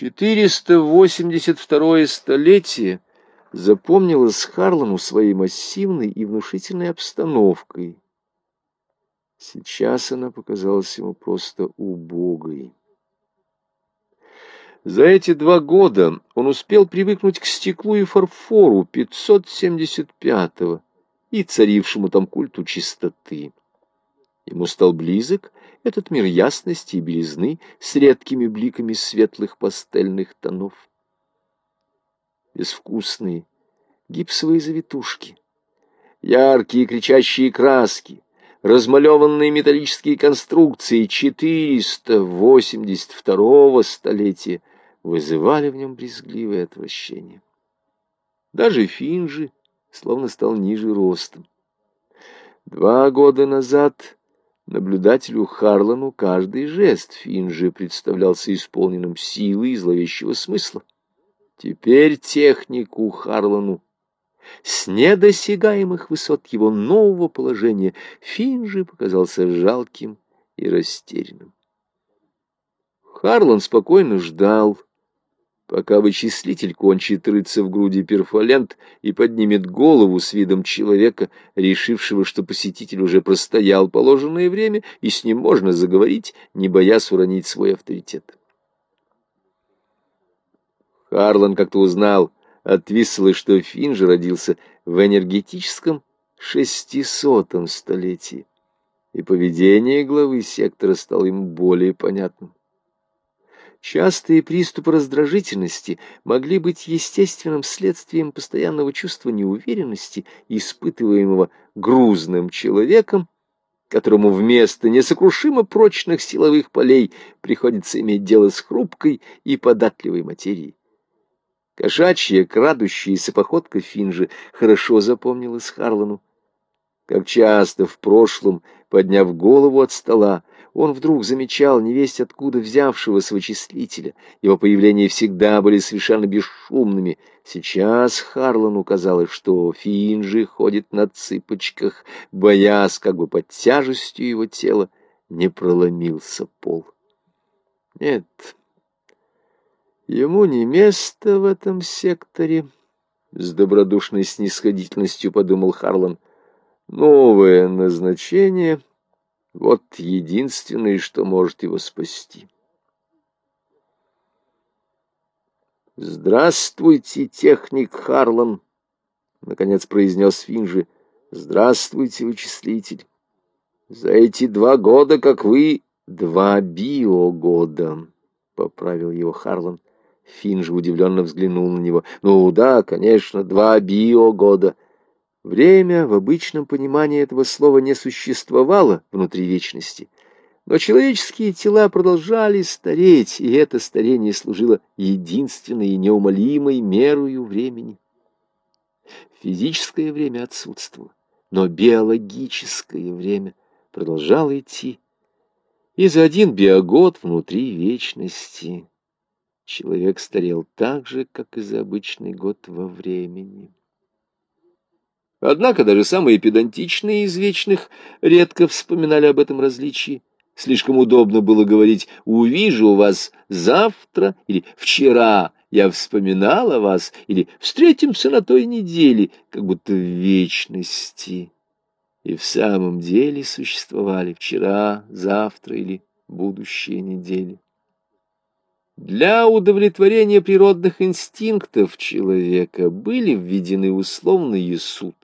482 столетие запомнилось Харлану своей массивной и внушительной обстановкой. Сейчас она показалась ему просто убогой. За эти два года он успел привыкнуть к стеклу и фарфору 575-го и царившему там культу чистоты. Ему стал близок этот мир ясности и белизны с редкими бликами светлых пастельных тонов. Безвкусные гипсовые завитушки, яркие кричащие краски, размалеванные металлические конструкции 482 столетия вызывали в нем брезгливое отвращение. Даже Финжи словно стал ниже ростом. Два года назад Наблюдателю Харлану каждый жест Финджи представлялся исполненным силы и зловещего смысла. Теперь технику Харлану с недосягаемых высот его нового положения Финджи показался жалким и растерянным. Харлан спокойно ждал, пока вычислитель кончит рыться в груди перфолент и поднимет голову с видом человека, решившего, что посетитель уже простоял положенное время, и с ним можно заговорить, не боясь уронить свой авторитет. Харлан как-то узнал от Висселы, что Финж родился в энергетическом шестисотом столетии, и поведение главы сектора стало ему более понятным. Частые приступы раздражительности могли быть естественным следствием постоянного чувства неуверенности, испытываемого грузным человеком, которому вместо несокрушимо прочных силовых полей приходится иметь дело с хрупкой и податливой материей. Кошачья, крадущаяся походка Финжи хорошо запомнилась Харлану. Как часто в прошлом, подняв голову от стола, он вдруг замечал невесть откуда взявшегося вычислителя. Его появления всегда были совершенно бесшумными. Сейчас Харлану казалось, что Финджи ходит на цыпочках, боясь, как бы под тяжестью его тела не проломился пол. Нет, ему не место в этом секторе, — с добродушной снисходительностью подумал Харлан. Новое назначение — вот единственное, что может его спасти. «Здравствуйте, техник Харлан!» — наконец произнес Финжи. «Здравствуйте, вычислитель! За эти два года, как вы...» «Два биогода», — поправил его Харлан. Финж удивленно взглянул на него. «Ну да, конечно, два биогода. Время в обычном понимании этого слова не существовало внутри вечности, но человеческие тела продолжали стареть, и это старение служило единственной и неумолимой мерою времени. Физическое время отсутствовало, но биологическое время продолжало идти. И за один биогод внутри вечности человек старел так же, как и за обычный год во времени. Однако даже самые педантичные из вечных редко вспоминали об этом различии. Слишком удобно было говорить «увижу вас завтра» или «вчера я вспоминал о вас» или «встретимся на той неделе», как будто в вечности. И в самом деле существовали вчера, завтра или будущие недели. Для удовлетворения природных инстинктов человека были введены условные сутки.